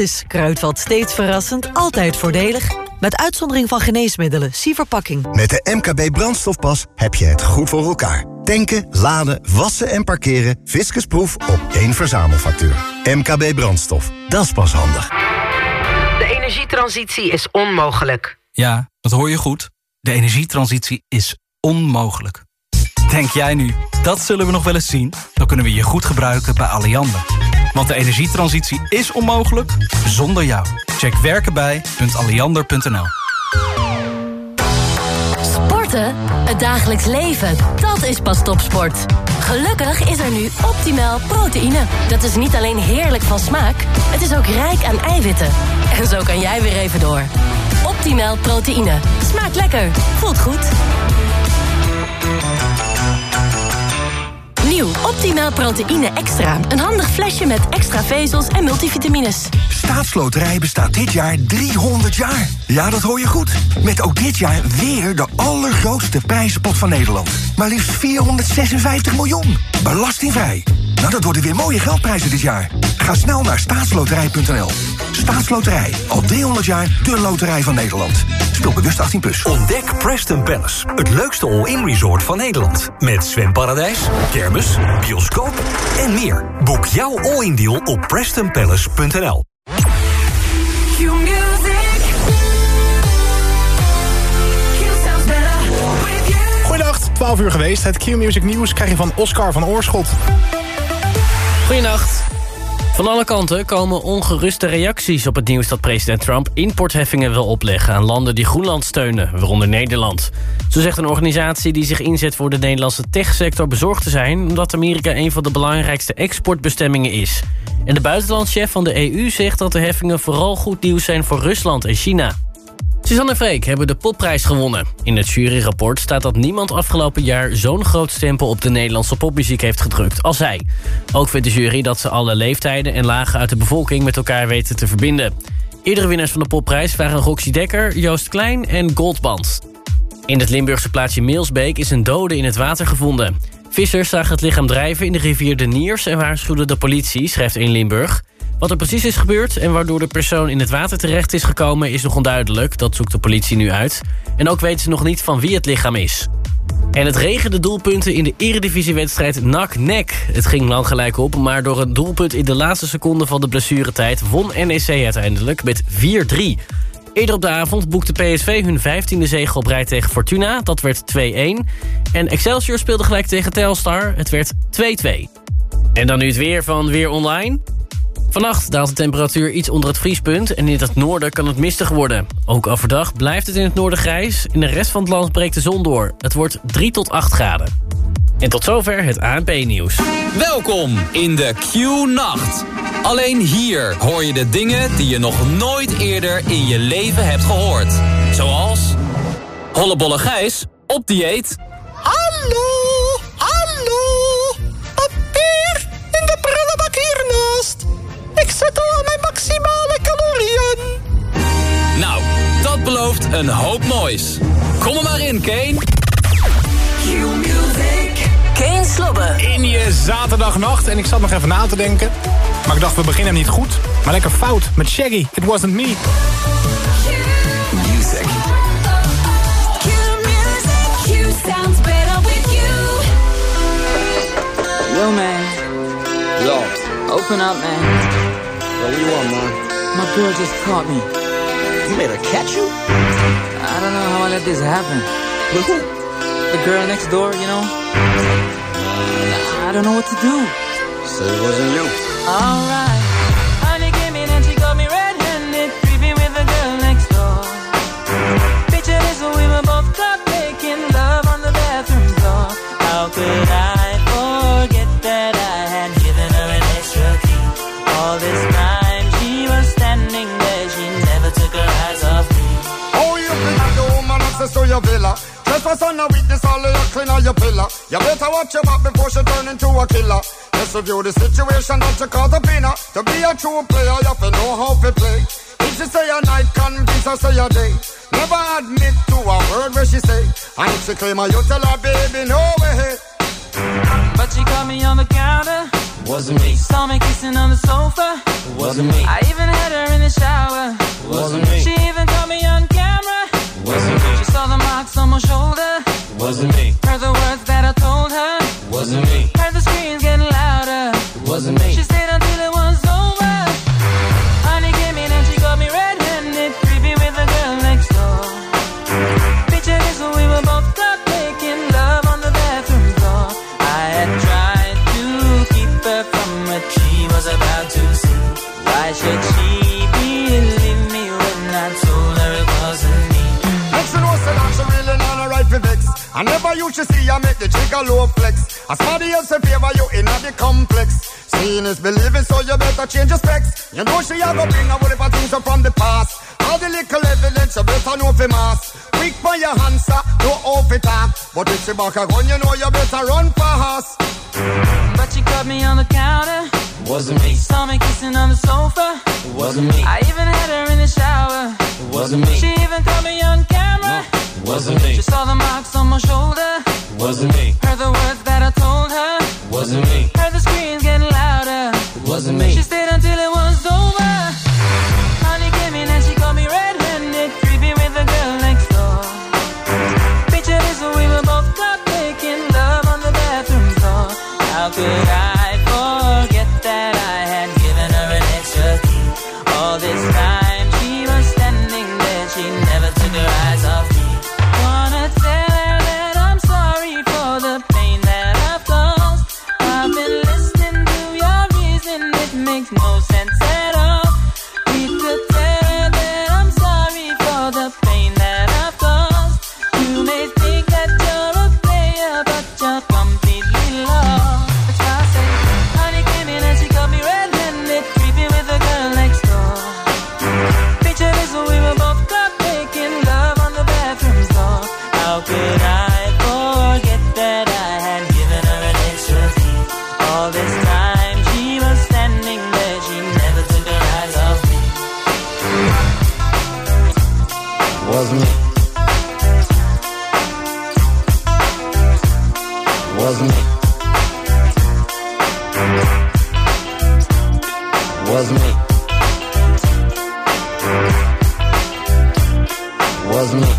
Gratis. Kruidvat steeds verrassend, altijd voordelig. Met uitzondering van geneesmiddelen, zie verpakking. Met de MKB Brandstofpas heb je het goed voor elkaar. Tanken, laden, wassen en parkeren. Fiscusproef op één verzamelfactuur. MKB Brandstof, dat is pas handig. De energietransitie is onmogelijk. Ja, dat hoor je goed. De energietransitie is onmogelijk. Denk jij nu, dat zullen we nog wel eens zien? Dan kunnen we je goed gebruiken bij Alliander. Want de energietransitie is onmogelijk zonder jou. Check werkenbij.alliander.nl Sporten? Het dagelijks leven. Dat is pas topsport. Gelukkig is er nu optimaal proteïne. Dat is niet alleen heerlijk van smaak, het is ook rijk aan eiwitten. En zo kan jij weer even door. Optimaal proteïne. Smaakt lekker. Voelt goed. Nieuw Optimaal Proteïne Extra. Een handig flesje met extra vezels en multivitamines. Staatsloterij bestaat dit jaar 300 jaar. Ja, dat hoor je goed. Met ook dit jaar weer de allergrootste prijzenpot van Nederland. Maar liefst 456 miljoen. Belastingvrij. Nou, dat worden weer mooie geldprijzen dit jaar. Ga snel naar staatsloterij.nl. Staatsloterij. Al 300 jaar de loterij van Nederland. Speel bewust 18+. Plus. Ontdek Preston Palace, het leukste all-in resort van Nederland. Met zwemparadijs, kermis, bioscoop en meer. Boek jouw all-in deal op prestonpalace.nl. Goedendag, 12 uur geweest. Het Q-Music Nieuws krijg je van Oscar van Oorschot. Goedenacht. Van alle kanten komen ongeruste reacties op het nieuws dat president Trump importheffingen wil opleggen aan landen die Groenland steunen, waaronder Nederland. Zo zegt een organisatie die zich inzet voor de Nederlandse techsector bezorgd te zijn, omdat Amerika een van de belangrijkste exportbestemmingen is. En de buitenlandchef van de EU zegt dat de heffingen vooral goed nieuws zijn voor Rusland en China. Suzanne en Freek hebben de popprijs gewonnen. In het juryrapport staat dat niemand afgelopen jaar... zo'n groot stempel op de Nederlandse popmuziek heeft gedrukt als zij. Ook vindt de jury dat ze alle leeftijden en lagen uit de bevolking... met elkaar weten te verbinden. Eerdere winnaars van de popprijs waren Roxy Dekker, Joost Klein en Goldband. In het Limburgse plaatsje Meelsbeek is een dode in het water gevonden. Vissers zagen het lichaam drijven in de rivier de Niers... en waarschuwden de politie, schrijft in Limburg... Wat er precies is gebeurd en waardoor de persoon in het water terecht is gekomen... is nog onduidelijk, dat zoekt de politie nu uit. En ook weten ze nog niet van wie het lichaam is. En het regende doelpunten in de eredivisiewedstrijd NAC-NEC. Het ging lang gelijk op, maar door een doelpunt in de laatste seconde van de blessuretijd... won NEC uiteindelijk met 4-3. Eerder op de avond boekte PSV hun 15e zege op rij tegen Fortuna. Dat werd 2-1. En Excelsior speelde gelijk tegen Telstar. Het werd 2-2. En dan nu het weer van Weer Online. Vannacht daalt de temperatuur iets onder het vriespunt... en in het noorden kan het mistig worden. Ook overdag blijft het in het noorden grijs. In de rest van het land breekt de zon door. Het wordt 3 tot 8 graden. En tot zover het ANP-nieuws. Welkom in de Q-nacht. Alleen hier hoor je de dingen die je nog nooit eerder in je leven hebt gehoord. Zoals... Hollebolle Gijs op dieet. Hallo, hallo. Belooft een hoop moois. Kom er maar in, Kane. Kane Slobben. In je zaterdagnacht. En ik zat nog even na te denken. Maar ik dacht, we beginnen niet goed. Maar lekker fout met Shaggy. It wasn't me. Music. sounds better with you. Yo, man. Yo. Open up, man. Yo, what you want, man? My girl just caught me. You made her catch you? I don't know how I let this happen. With who? The girl next door, you know? I don't know what to do. So it wasn't you. Alright. Trespass on a witness, all of your clean on your pillar. You better watch your back before she turn into a killer. Let's review the situation that you call the winner. To be a true player, you have to know how to play. If she say a night, convince her say a day. Never admit to a word where she say. And if she claim her, you tell her, baby, no way. But she caught me on the counter. Wasn't me. Saw me kissing on the sofa. Wasn't me. I even had her in Kane, ik ben on my shoulder. Wasn't me. Heard the words that I told her. Wasn't me. I never used to see I make the trigger low flex. As somebody else in favor, you in the complex. Seeing is believing, so you better change your specs. You know she have a bring a whatever things up from the past. All the little evidence you better know mass. Quick for your no off it up. But if you back a gun, you know you better run fast. But you caught me on the counter. Wasn't me. Saw me kissing on the sofa. Wasn't me. I even had her in the shower. Wasn't me. She even caught me on camera. No. Wasn't me. She saw the marks on my shoulder. Wasn't me. Heard the words that I told her. Wasn't me. Heard the screams getting louder. Wasn't me. She was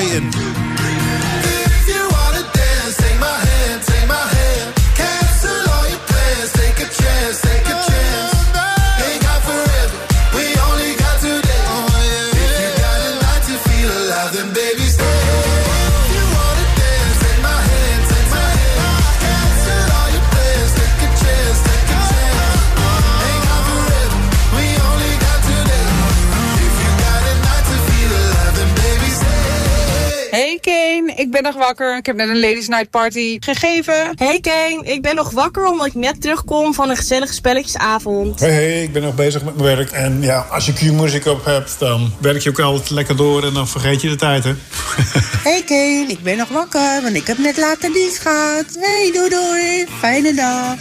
waiting. Nog wakker. Ik heb net een Ladies Night Party gegeven. Hey Kane, ik ben nog wakker omdat ik net terugkom van een gezellige spelletjesavond. Hey, hey, ik ben nog bezig met mijn werk. En ja, als je Q-muziek op hebt, dan werk je ook altijd lekker door en dan vergeet je de tijd, hè? Hey Kane, ik ben nog wakker, want ik heb net later dienst gehad. Hey, doei doei. Fijne dag.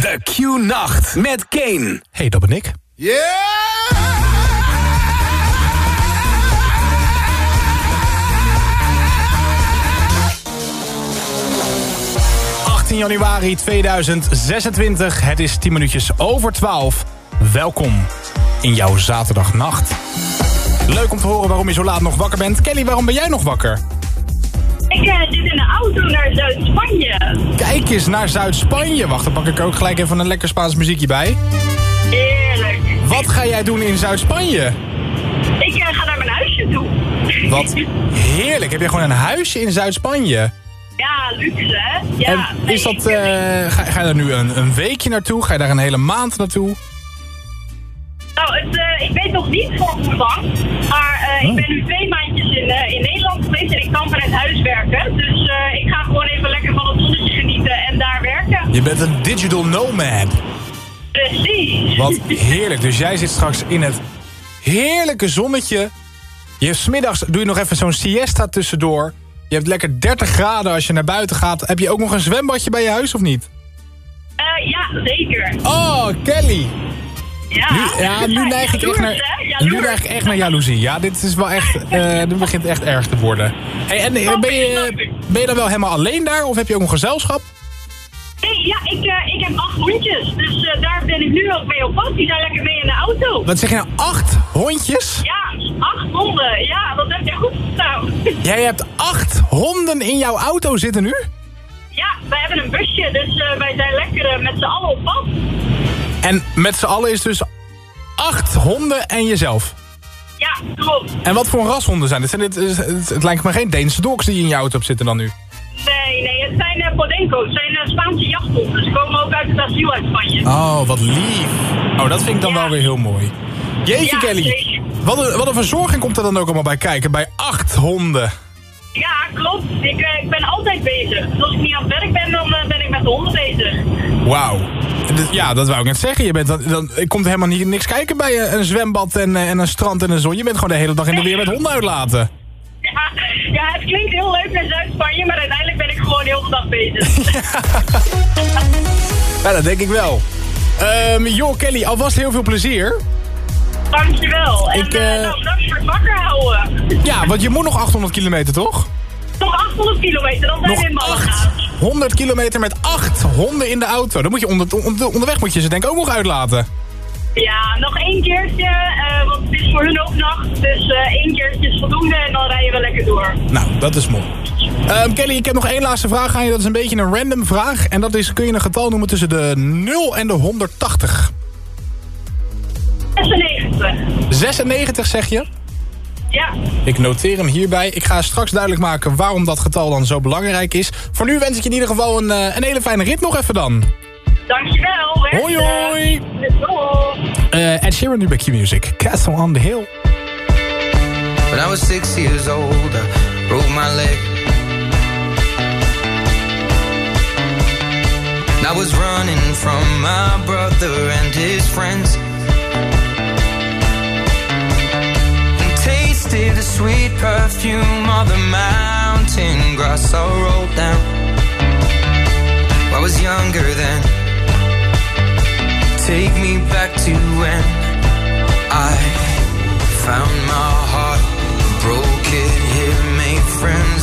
De Q-nacht met Kane. hey, dat ben ik. Yeah! Januari 2026. Het is 10 minuutjes over 12. Welkom in jouw zaterdagnacht. Leuk om te horen waarom je zo laat nog wakker bent. Kelly, waarom ben jij nog wakker? Ik eh, zit in de auto naar Zuid-Spanje. Kijk eens naar Zuid-Spanje. Wacht, dan pak ik ook gelijk even een lekker Spaans muziekje bij. Heerlijk. Wat ga jij doen in Zuid-Spanje? Ik eh, ga naar mijn huisje toe. Wat heerlijk. Heb je gewoon een huisje in Zuid-Spanje? Ja, luxe hè? Ja, en is dat, eh, ga, ga je daar nu een, een weekje naartoe? Ga je daar een hele maand naartoe? Nou, het, eh, ik weet nog niet voor hoe lang. Maar eh, ik ben nu twee maandjes in, in Nederland geweest en ik kan vanuit huis werken. Dus ik ga gewoon even lekker van het zonnetje genieten en daar werken. Je bent een digital nomad. Precies. Wat heerlijk. Dus jij zit straks in het heerlijke zonnetje. Je smiddags doe je nog even zo'n siesta tussendoor. Je hebt lekker 30 graden als je naar buiten gaat. Heb je ook nog een zwembadje bij je huis of niet? Eh, ja, zeker. Oh, Kelly. Ja, Nu, ja, nu neig ik echt naar, nu neig ik echt naar jaloezie. Ja, dit is wel echt, dit begint echt erg te worden. Hey, en eh, ben, je, ben je dan wel helemaal alleen daar of heb je ook een gezelschap? Nee, ja, ik, ik heb acht hondjes. Dus daar ben ik nu ook mee op pad. Die zijn lekker mee in de auto. Wat zeg je nou, acht hondjes? Ja, acht honden. Ja, dat heb je goed gedaan. Jij hebt acht honden in jouw auto zitten nu? Ja, wij hebben een busje, dus eh, wij zijn lekker eh, met z'n allen op pad. En met z'n allen is dus acht honden en jezelf. Ja, klopt. En wat voor rashonden zijn dit? Zijn dit het, het, lijkt me geen Deense dogs die in je auto op zitten dan nu. Nee, nee, het zijn uh, Podenco's. Het zijn eh, Spaanse jachthonden. Ze komen ook uit het asiel uit Spanje. Oh, wat lief. Oh, dat vind ik dan wel weer heel mooi. Jeetje, Ja, Kelly. Wat een, wat een verzorging komt er dan ook allemaal bij kijken. Bij acht honden. Ja, klopt. Ik, eh, ik ben altijd bezig. Dus als ik niet aan het werk ben, dan eh, ben ik met de honden bezig. Wauw. Ja, dat wou ik net zeggen. Je bent dan, dan, komt helemaal niet, niks kijken bij een, een zwembad en, eh, en een strand en een zon. Je bent gewoon de hele dag in de weer met honden uitlaten. Ja, ja, het klinkt heel leuk naar Zuid-Spanje, maar uiteindelijk ben ik gewoon heel de dag bezig. Ja, dat denk ik wel. Ehm joh, Kelly, alvast heel veel plezier. Dankjewel. En Ik, eh, eh, nou, bedankt voor het wakker houden. Ja, want je moet nog 800 kilometer, toch? Nog 800 kilometer, dan zijn Nog we in Malaga. 100 kilometer met acht honden in de auto. Dan moet je onder, onder- onderweg moet je ze denk ik ook nog uitlaten. Ja, nog één keertje, eh, want het is voor hun ook nacht. Dus eh, één keertje is voldoende en dan rijden we lekker door. Nou, dat is mooi. Ehm, Kelly, ik heb nog één laatste vraag aan je. Dat is een beetje een random vraag. En dat is, kun je een getal noemen tussen de 0 en de 180? 96. 96 zeg je? Ja. Ik noteer hem hierbij. Ik ga straks duidelijk maken waarom dat getal dan zo belangrijk is. Voor nu wens ik je in ieder geval een, eh, een hele fijne rit nog even dan. Dankjewel. Hoi, hoi. Eh Ed Sheeran nu bij Q-Music. Castle on the Hill. When I was six years old, I broke my leg. And I was running from my brother and his friends. Tasted the sweet perfume of the mountain grass I rolled down. I was younger then. Take me back to when I found my heart, broke it here, made friends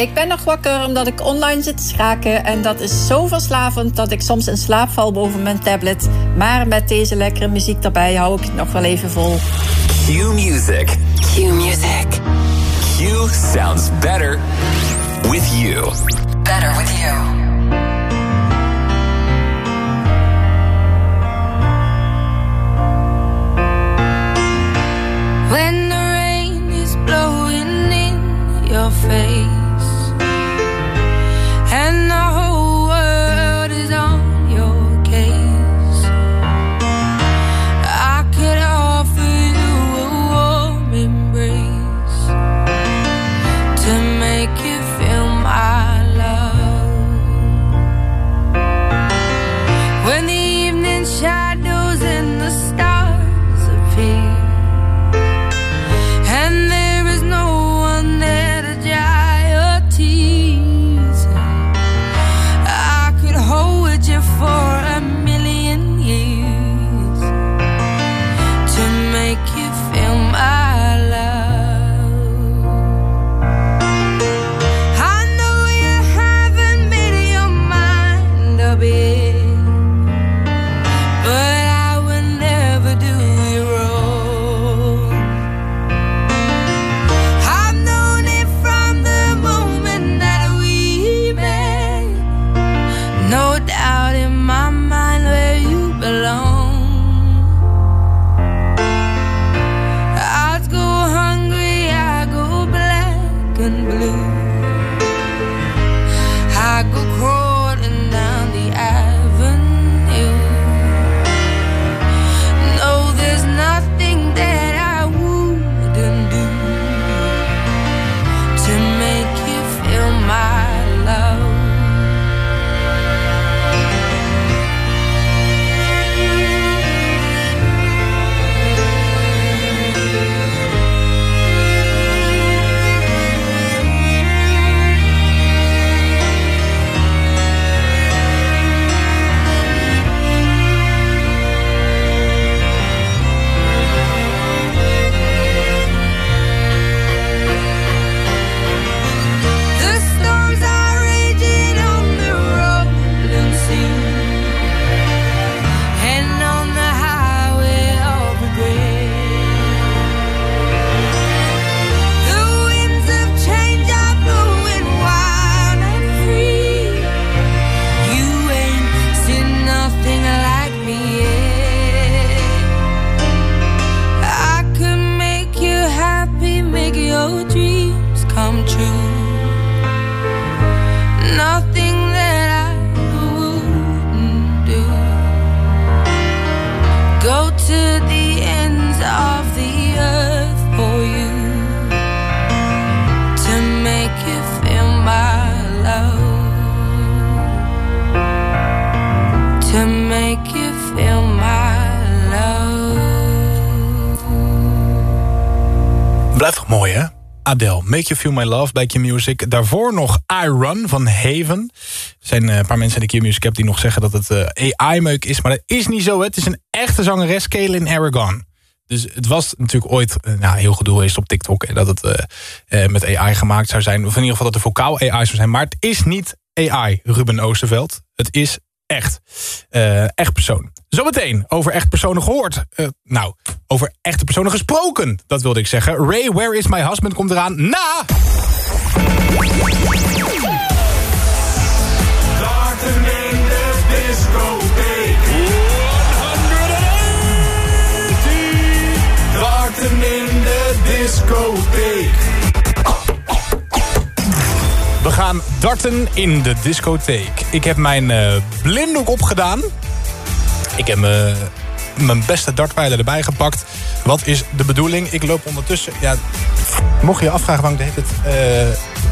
ik ben nog wakker omdat ik online zit te schaken. En dat is zo verslavend dat ik soms in slaap val boven mijn tablet. Maar met deze lekkere muziek erbij hou ik het nog wel even vol. Q Music. Q Music. Q sounds better with you. Better with you. You Feel My Love bij Q-Music. Daarvoor nog I Run van Haven. Er zijn eh, een paar mensen in de Q-Music heb die nog zeggen dat het eh, AI-meuk is. Maar dat is niet zo. Hè? Het is een echte zangeres, Kaylin Aragon. Dus het was natuurlijk ooit eh, nou, heel gedoe geweest op TikTok... en dat het met AI gemaakt zou zijn. Of in ieder geval dat de vocaal AI zou zijn. Maar het is niet AI, Ruben Oosterveld. Het is echt. Echt persoon. Zometeen over echt personen gehoord. Eh, nou, over echte personen gesproken. Dat wilde ik zeggen. Ray, Where is my husband komt eraan na... Darten in de discotheek. 180. Darten in de discotheek. We gaan darten in de discotheek. Ik heb mijn eh, blinddoek opgedaan. Ik heb mijn beste dartpijler erbij gepakt. Wat is de bedoeling? Ik loop ondertussen... Ja, mocht je je afvragen waarom ik eh,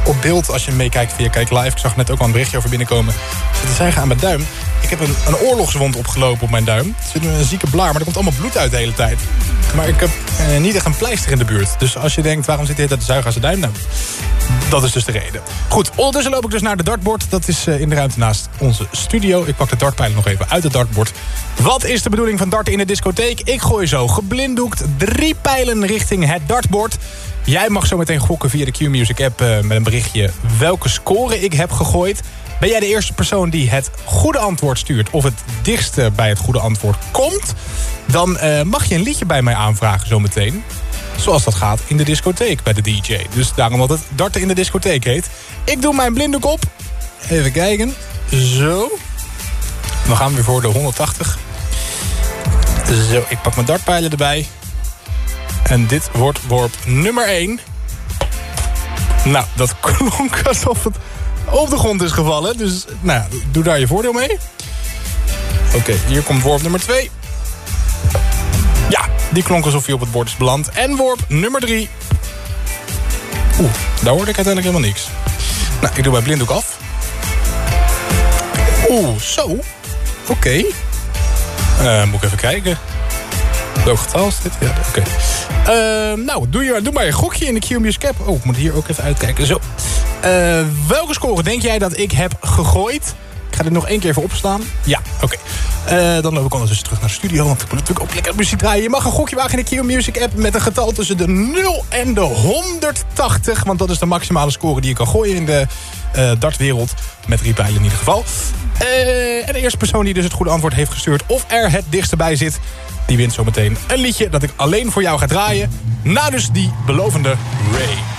op beeld... als je meekijkt via Kijk Live... ik zag net ook al een berichtje over binnenkomen... zitten zeggen aan mijn duim. Ik heb een, een oorlogswond opgelopen op mijn duim. Het zit een zieke blaar, maar er komt allemaal bloed uit de hele tijd. Maar ik heb eh, niet echt een pleister in de buurt. Dus als je denkt, waarom zit hij dat te zuigen aan zijn duim? Nou, dat is dus de reden. Goed, ondertussen loop ik dus naar de dartbord. Dat is eh, in de ruimte naast onze studio. Ik pak de dartpijlen nog even uit het dartbord. Wat is de bedoeling van darten in de discotheek? Ik gooi zo geblinddoekt drie pijlen richting het dartbord. Jij mag zo meteen gokken via de Q-Music app eh, met een berichtje welke score ik heb gegooid. Ben jij de eerste persoon die het goede antwoord stuurt... of het dichtste bij het goede antwoord komt... dan eh, mag je een liedje bij mij aanvragen zometeen. Zoals dat gaat in de discotheek bij de DJ. Dus daarom dat het darten in de discotheek heet. Ik doe mijn blinddoek op. Even kijken. Zo. We gaan weer voor de 180. Zo, ik pak mijn dartpijlen erbij. En dit wordt worp nummer 1. Nou, dat klonk alsof het op de grond is gevallen. Dus, nou, doe daar je voordeel mee. Oké, hier komt worp nummer 2. Ja, die klonk alsof hij op het bord is beland. En worp nummer 3. Oeh, daar hoorde ik uiteindelijk helemaal niks. Nou, ik doe mijn blinddoek af. Oeh, zo. Oké. Eh, moet ik even kijken. Welk getal is dit? Ja, oké. Eh, nou, doe, je, doe maar je gokje in de Q-Music Cap. Oh, ik moet hier ook even uitkijken. Zo. Eh, welke score denk jij dat ik heb gegooid? Ik ga dit nog één keer even opslaan. Ja, oké. Eh, dan loop ik ondertussen terug naar de studio. Want ik moet natuurlijk ook lekker muziek draaien. Je mag een gokje wagen in de Q-Music app met een getal tussen de 0 en de 180. Want dat is de maximale score die je kan gooien in de eh dartwereld. Met drie pijlen in ieder geval. En de eerste persoon die dus het goede antwoord heeft gestuurd... of er het dichtste bij zit... die wint zometeen een liedje dat ik alleen voor jou ga draaien. Na dus die belovende Ray.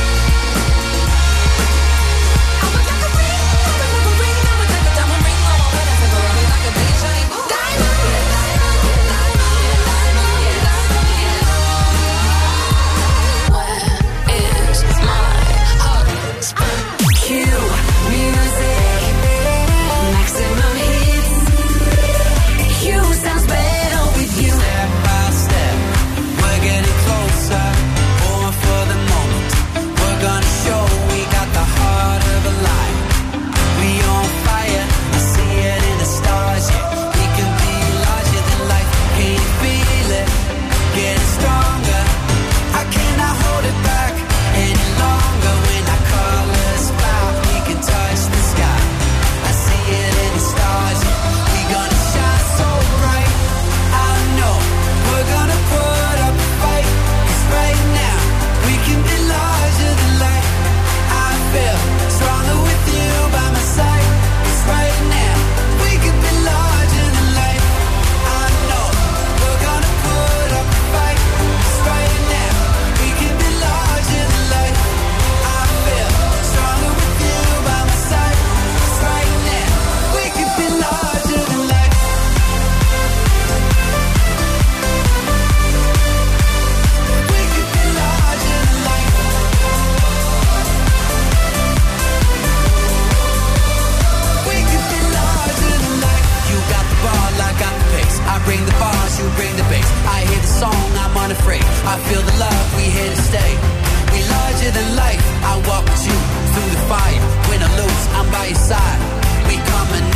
I feel the love, we here to stay. We larger than life, I walk with you through the fire. Win or lose, I'm by your side. We coming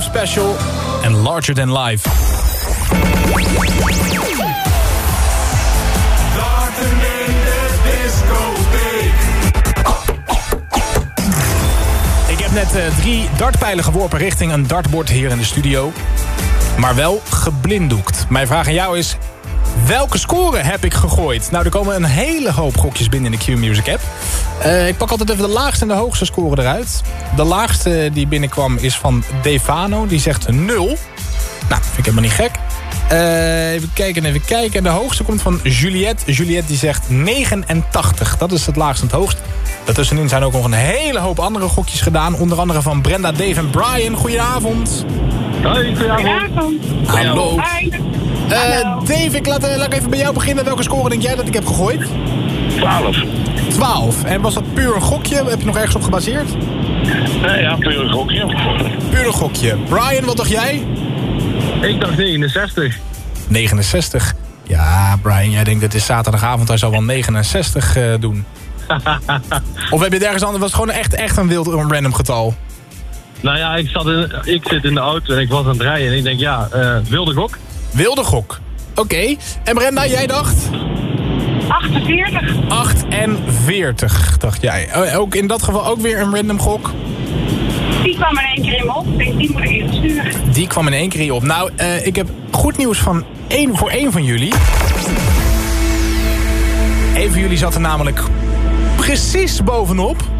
Special en Larger Than Life. Ik heb net eh, drie dartpijlen geworpen richting een dartbord hier in de studio. Maar wel geblinddoekt. Mijn vraag aan jou is... Welke score heb ik gegooid? Nou, er komen een hele hoop gokjes binnen in de Q-Music app. Eh, ik pak altijd even de laagste en de hoogste score eruit. De laagste die binnenkwam is van Defano. Die zegt 0. Nou, vind ik helemaal niet gek. Eh, even kijken, even kijken. En de hoogste komt van Juliette. Juliette die zegt 89. Dat is het laagste en het hoogst. Daartussenin zijn ook nog een hele hoop andere gokjes gedaan. Onder andere van Brenda, Dave en Brian. Goedenavond. Hoi, goedenavond. Hallo. Hi. Eh, Dave, ik laat, laat ik even bij jou beginnen. Welke score denk jij dat ik heb gegooid? 12. 12. En was dat puur een gokje? Heb je nog ergens op gebaseerd? Nee, ja, puur een gokje. Puur een gokje. Brian, wat dacht jij? Ik dacht 69. 69. Ja, Brian, jij denkt het is zaterdagavond. Hij zal wel 69 eh, doen. Of heb je het ergens anders? Was het gewoon echt, echt een wild een random getal? nou ja, ik, zat in, ik zit in de auto en ik was aan het rijden en ik denk, ja, eh, wilde gok. Wilde gok. Oké. En Brenda, jij dacht? 48. 48, dacht jij. Oh, Ook in dat geval ook weer een random gok? Die kwam in één keer in me op. Ik denk, die moet ik even sturen. Die kwam in één keer hier op. Nou, eh, ik heb goed nieuws van één, voor één van jullie. Een van jullie zat er namelijk precies bovenop.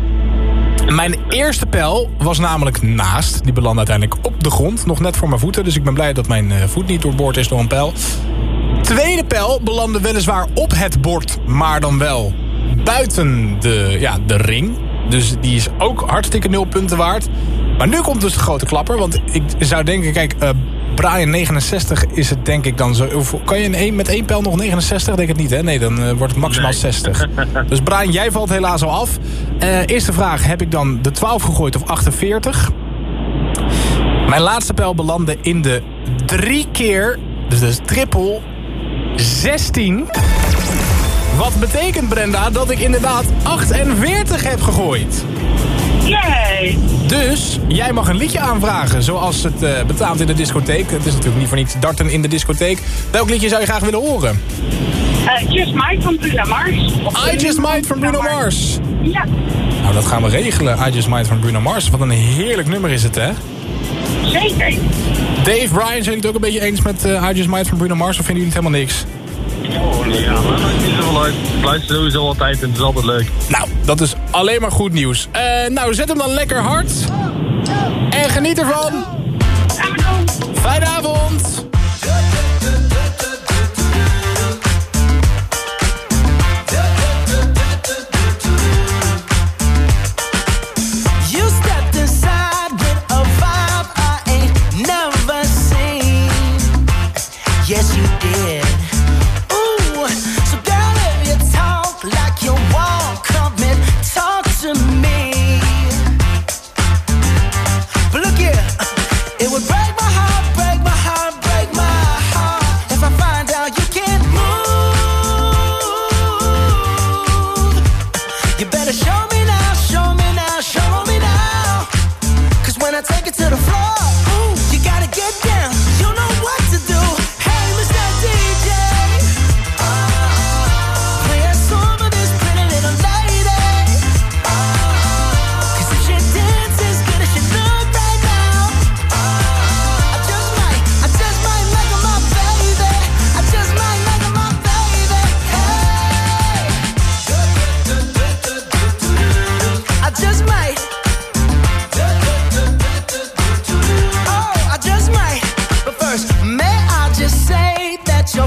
Mijn eerste pijl was namelijk naast. Die belandde uiteindelijk op de grond. Nog net voor mijn voeten. Dus ik ben blij dat mijn eh, voet niet doorboord is door een pijl. Tweede pijl belandde weliswaar op het bord. Maar dan wel buiten de, ja, de ring. Dus die is ook hartstikke nul punten waard. Maar nu komt dus de grote klapper. Want ik zou denken, kijk, eh, Brian 69 is het denk ik dan zo... Kan je in één, met één pijl nog 69? Denk het niet, hè? Nee, dan eh, wordt het maximaal 60. Dus Brian, jij valt helaas al af. Eh, eerste vraag, heb ik dan de 12 gegooid of 48? Mijn laatste pijl belandde in de drie keer, dus de triple, 16. Wat betekent, Brenda, dat ik inderdaad 48 heb gegooid. Yay! Dus jij mag een liedje aanvragen, zoals het eh, betaamt in de discotheek. Het is natuurlijk niet voor niets darten in de discotheek. Welk liedje zou je graag willen horen? Eh, Just Mike van Bruno Mars. I Just Might van Bruno Mars. Ja, Nou, dat gaan we regelen. I Just Might van Bruno Mars. Wat een heerlijk nummer is het, hè? zeker. Dave, Brian, zijn jullie het ook een beetje eens met eh, I Just Might van Bruno Mars? Of vinden jullie het helemaal niks? Oh, ja, maar maakt niet zoveel uit. Ik luister sowieso altijd en het is altijd leuk. Nou, dat is alleen maar goed nieuws. Eh, nou, zet hem dan lekker hard. En geniet ervan. Fijne avond.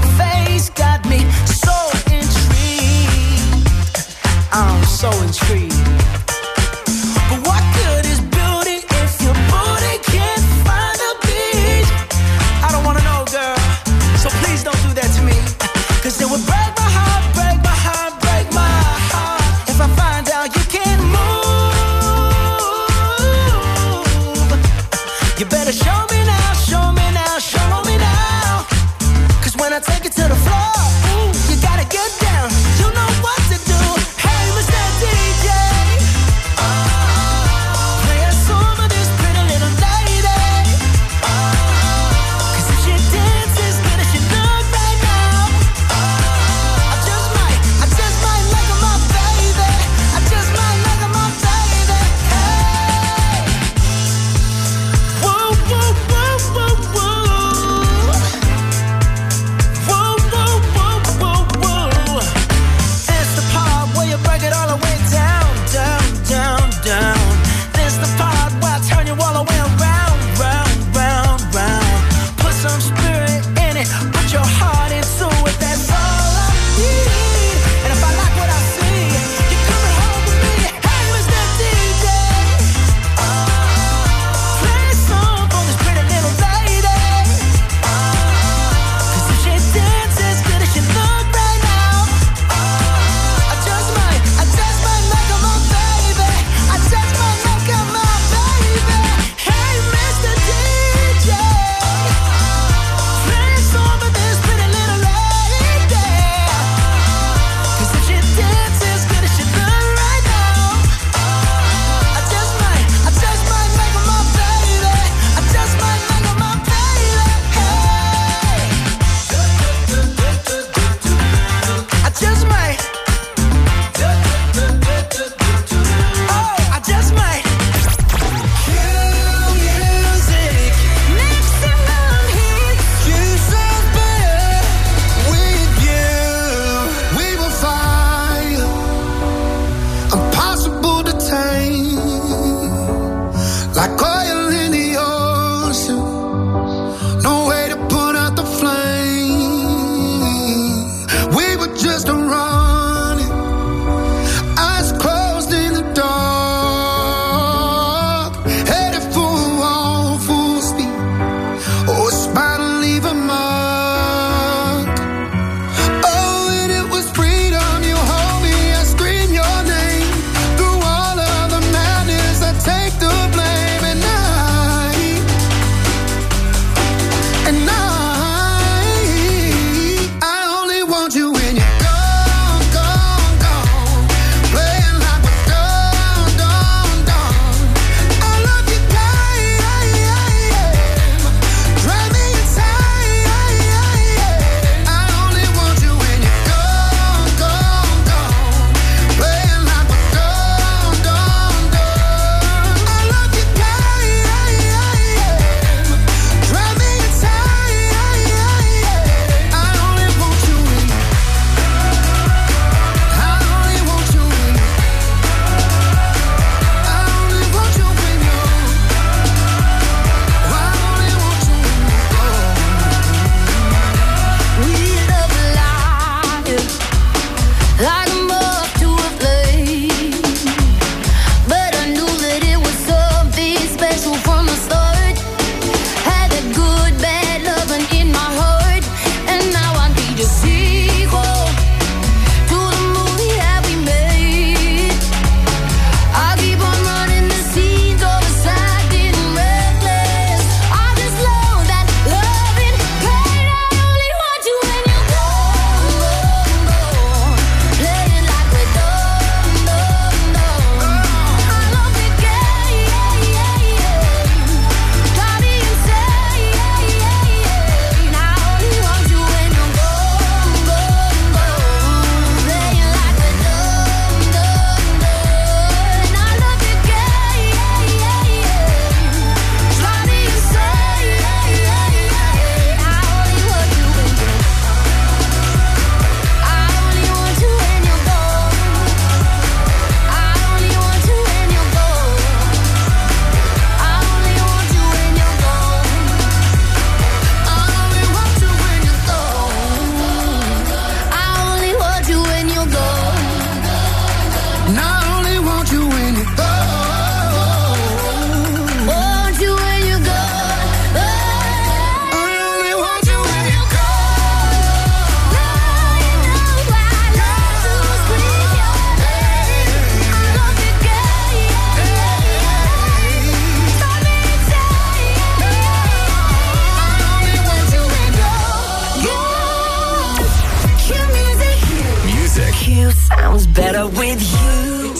your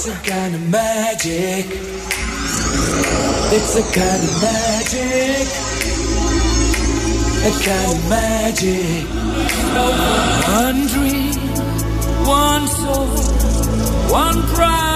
It's a kind of magic. It's a kind of magic. A kind of magic. One dream, one soul, one pride.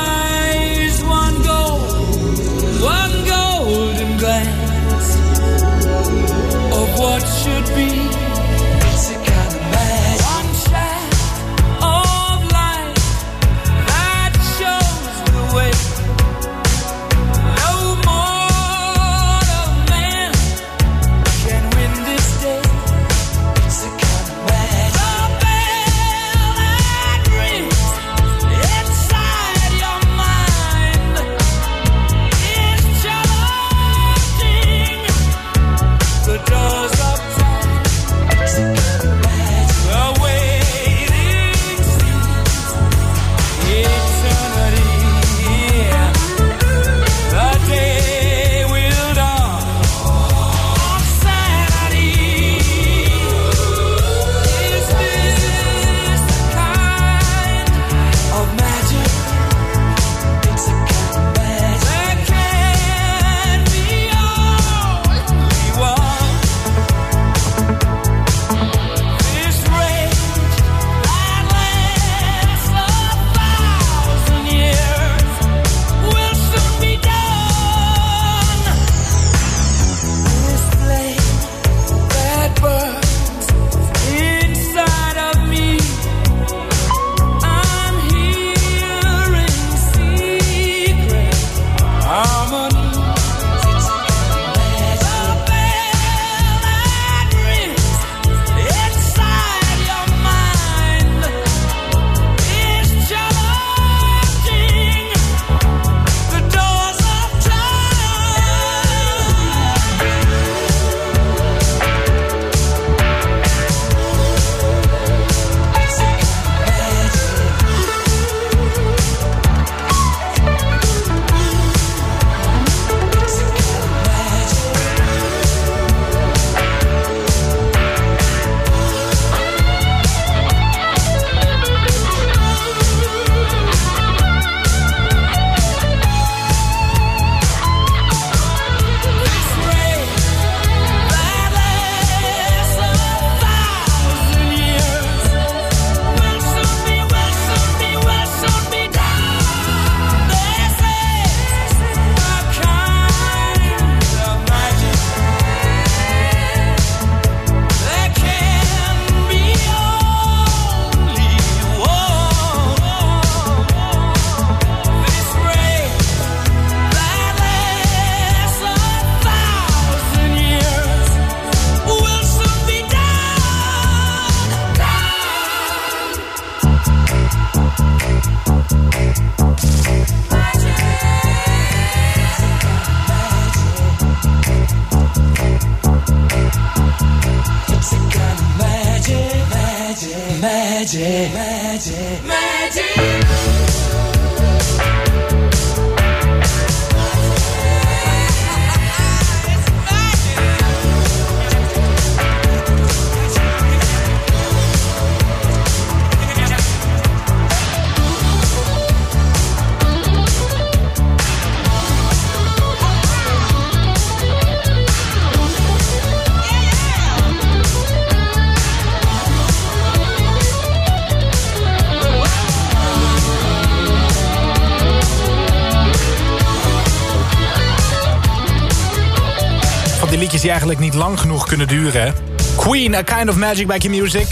Die eigenlijk niet lang genoeg kunnen duren. Queen, A Kind of Magic bij Q-Music.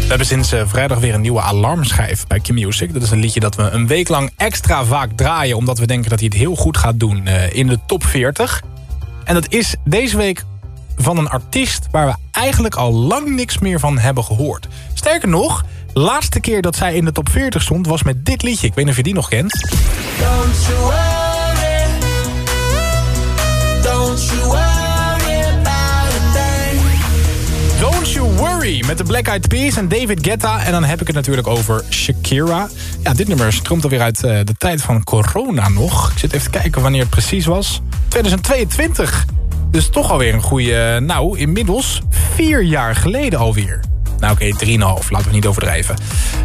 We hebben sinds eh, vrijdag weer een nieuwe alarmschijf bij Q-Music. Dat is een liedje dat we een week lang extra vaak draaien... omdat we denken dat hij het heel goed gaat doen eh, in de top 40. En dat is deze week van een artiest... waar we eigenlijk al lang niks meer van hebben gehoord. Sterker nog, laatste keer dat zij in de top 40 stond... was met dit liedje. Ik weet niet of je die nog kent. Met de Black Eyed Peas en David Guetta. En dan heb ik het natuurlijk over Shakira. Ja, dit nummer stroomt alweer uit eh, de tijd van corona nog. Ik zit even te kijken wanneer het precies was. 2022. Dus toch alweer een goede, nou, inmiddels vier jaar geleden alweer. Nou oké, 3,5, laten we niet overdrijven.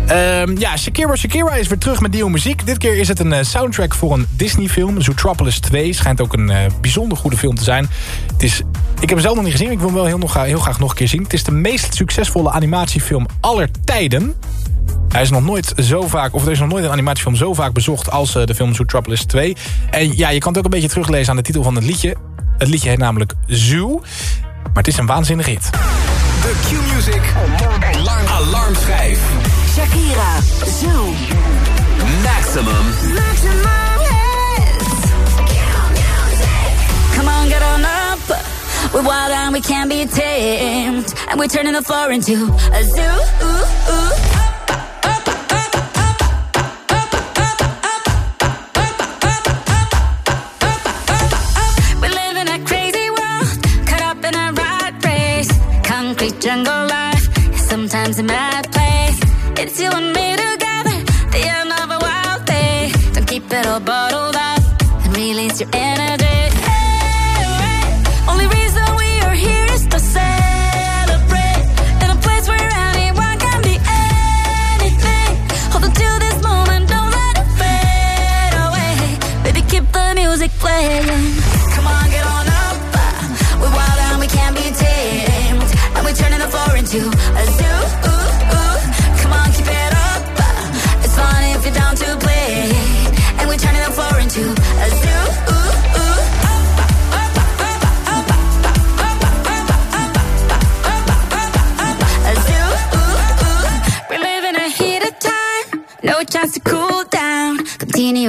Ehm, ja, Shakira Shakira is weer terug met nieuwe muziek. Dit keer is het een eh, soundtrack voor een Disney-film. Zootropolis 2 schijnt ook een eh, bijzonder goede film te zijn. Het is, ik heb hem zelf nog niet gezien, ik wil hem wel heel, nog, heel graag nog een keer zien. Het is de meest succesvolle animatiefilm aller tijden. Hij is nog nooit zo vaak, of er is nog nooit een animatiefilm zo vaak bezocht als eh, de film Zootropolis 2. En ja, je kan het ook een beetje teruglezen aan de titel van het liedje. Het liedje heet namelijk Zoo. Maar het is een waanzinnige hit. De Q-Music Alarm. Alarmschijf. Shakira, Zoo. Maximum. Come on, get on up. We're wild and we can't be tamed. And we're turning the floor into a zoo. Ooh, ooh. Sometimes a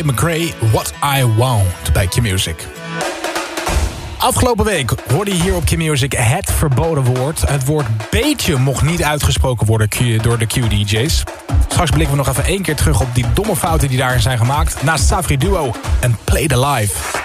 Ray McRae, What I Want bij Kim Music. Afgelopen week hoorde je hier op Kim Music het verboden woord. Het woord beetje mocht niet uitgesproken worden door de Q-DJ's. Straks blikken we nog even één keer terug op die domme fouten die daarin zijn gemaakt. Naast Safri Duo en Play the Live.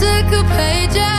Took a page